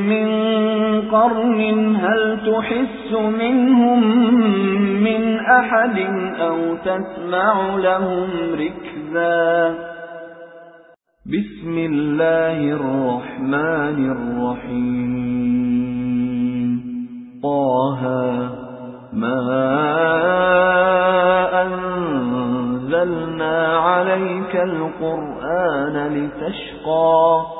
مِّن قَرْنٍ هَلْ تُحِسُّ مِنْهُم مِّنْ أَحَدٍ أَوْ تَسْمَعُ لَهُمْ رِكْزًا؟ بِسْمِ اللَّهِ الرَّحْمَنِ الرَّحِيمِ. طه مَا أَنزَلْنَا عَلَيْكَ الْقُرْآنَ لِتَشْقَى.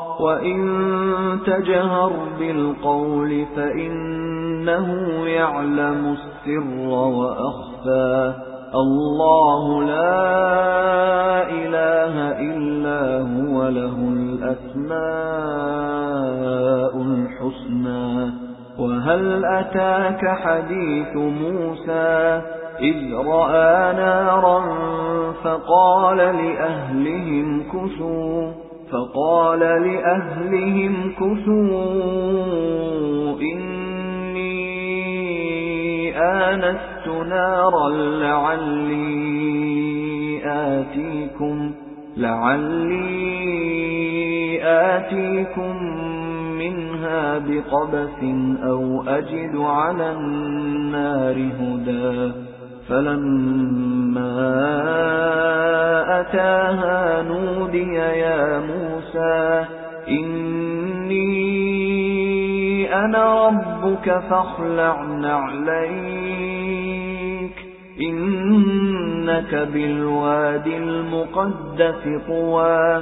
وَإِن تَجْهَرْ بِالْقَوْلِ فَإِنَّهُ يَعْلَمُ السِّرَّ وَأَخْفَى اللَّهُ لَا إِلَٰهَ إِلَّا هُوَ لَهُ الْأَسْمَاءُ الْحُسْنَى وَهَلْ أَتَاكَ حَدِيثُ مُوسَى إِذْ رَأَىٰ نَارًا فَقَالَ لِأَهْلِهِمْ كُثُوا فَقَالَ لِأَهْلِهِمْ كُثُوا إِنِّي آنَسْتُ نَارًا لَعَلِّي آتِيكُمْ لَعَلِّي آتِيكُمْ مِنْهَا بِقَبَسٍ أَوْ أَجِدُ عَلَى النَّارِ هُدًى. فَلَمَّا أَتَاهَا نُودِيَ يَا مُوسَى إِنِّي أَنَا رَبُّكَ فَاخْلَعْ نَعْلَيْكَ إِنَّكَ بِالْوَادِ الْمُقَدَّسِ طُوًى.